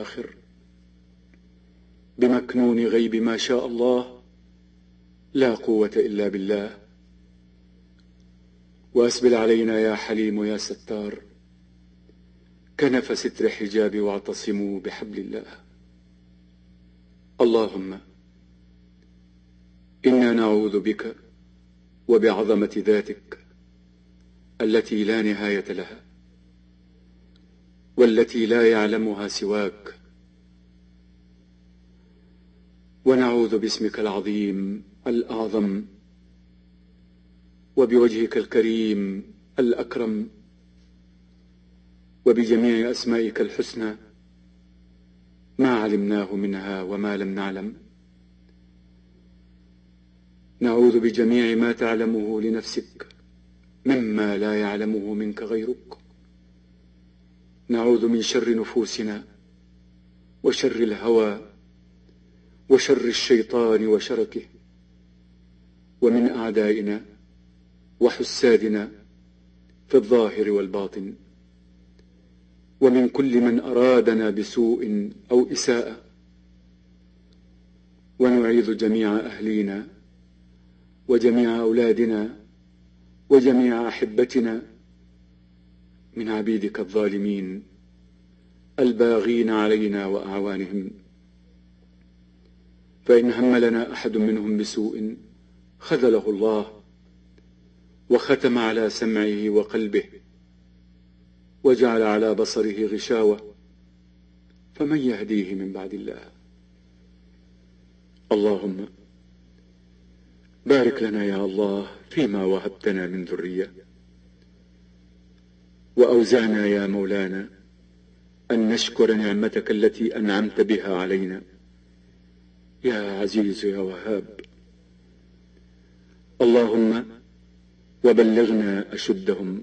الآخر بمكنون غيب ما شاء الله لا قوة إلا بالله. وأسبل علينا يا حليم يا ستار كنف ستر حجاب واعتصموا بحبل الله. اللهم إنا نعوذ بك وبعظمة ذاتك التي لا نهاية لها. والتي لا يعلمها سواك. ونعوذ باسمك العظيم الأعظم وبوجهك الكريم الأكرم وبجميع أسمائك الحسنى ما علمناه منها وما لم نعلم. نعوذ بجميع ما تعلمه لنفسك مما لا يعلمه منك غيرك. نعوذ من شر نفوسنا وشر الهوى وشر الشيطان وشركه ومن أعدائنا وحسادنا في الظاهر والباطن ومن كل من أرادنا بسوء أو إساءة ونعيذ جميع أهلينا وجميع أولادنا وجميع أحبتنا من عبيدك الظالمين الباغين علينا وأعوانهم. فإن هم لنا أحد منهم بسوء خذله الله وختم على سمعه وقلبه وجعل على بصره غشاوة. فمن يهديه من بعد الله؟ اللهم بارك لنا يا الله فيما وهبتنا من ذرية. وأوزعنا يا مولانا أن نشكر نعمتك التي أنعمت بها علينا. يا عزيز يا وهاب اللهم وبلغنا أشدهم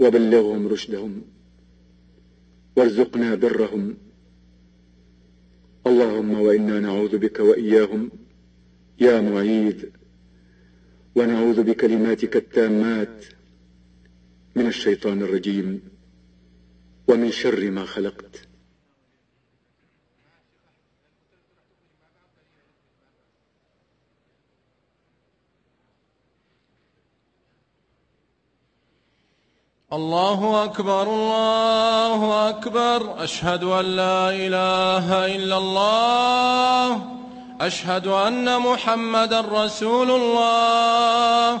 وبلغهم رشدهم وارزقنا برهم. اللهم وإنا نعوذ بك وإياهم يا معيد ونعوذ بكلماتك التامات من الشيطان الرجيم. ومن شر ما خلقت. الله أكبر الله أكبر. أشهد أن لا إله إلا الله. أشهد أن محمدا رسول الله.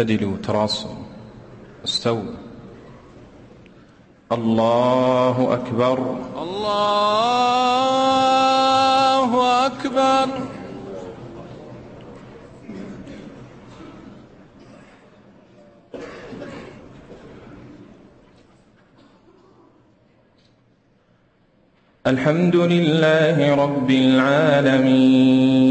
اعتدلوا تراصوا استووا الله أكبر. الله أكبر. الحمد لله رب العالمين.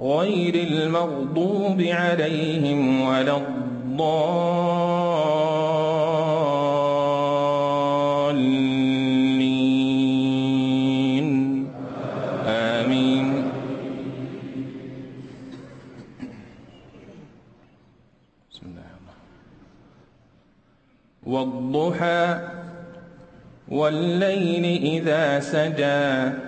غير المغضوب عليهم ولا الضالين. آمين. بسم الله والضحى والليل إذا سجى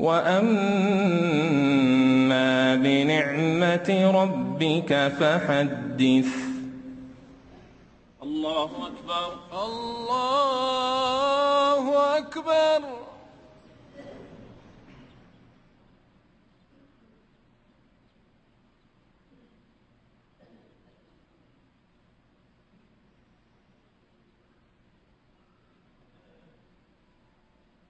وأما بنعمة ربك فحدث الله أكبر الله أكبر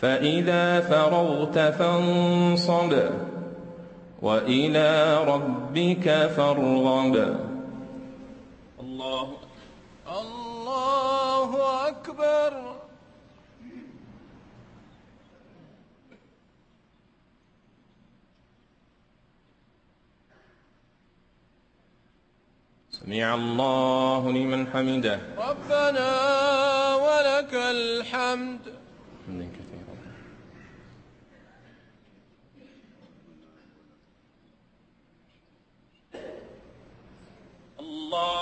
فإذا فرغت فانصب وإلى ربك فارغب. الله الله أكبر. سمع الله لمن حمده. ربنا ولك الحمد.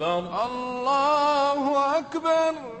أكبر الله أكبر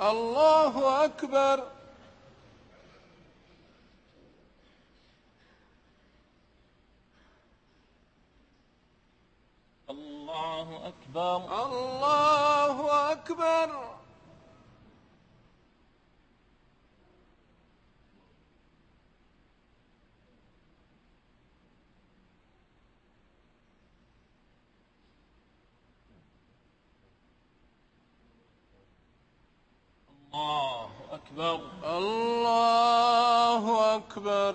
الله أكبر. الله أكبر الله أكبر الله أكبر. الله أكبر.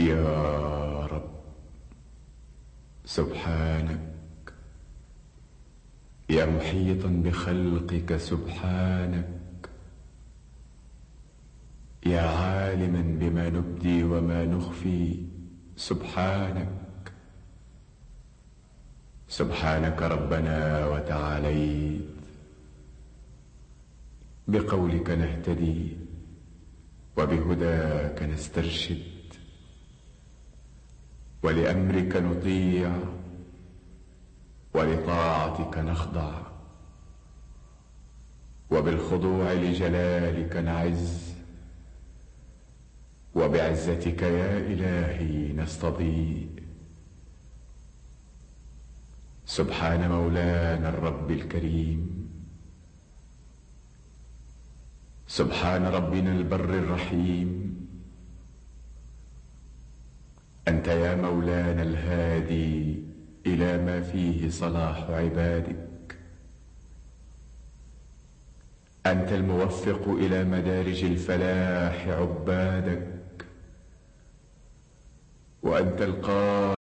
يا رب سبحانك يا محيطا بخلقك سبحانك يا عالما بما نبدي وما نخفي سبحانك. سبحانك ربنا وتعاليت بقولك نهتدي وبهداك نسترشد. ولأمرك نطيع ولطاعتك نخضع وبالخضوع لجلالك نعز وبعزتك يا إلهي نستضيء. سبحان مولانا الرب الكريم. سبحان ربنا البر الرحيم. أنت يا مولانا الهادي إلى ما فيه صلاح عبادك. أنت الموفق إلى مدارج الفلاح عبادك. وأنت القائل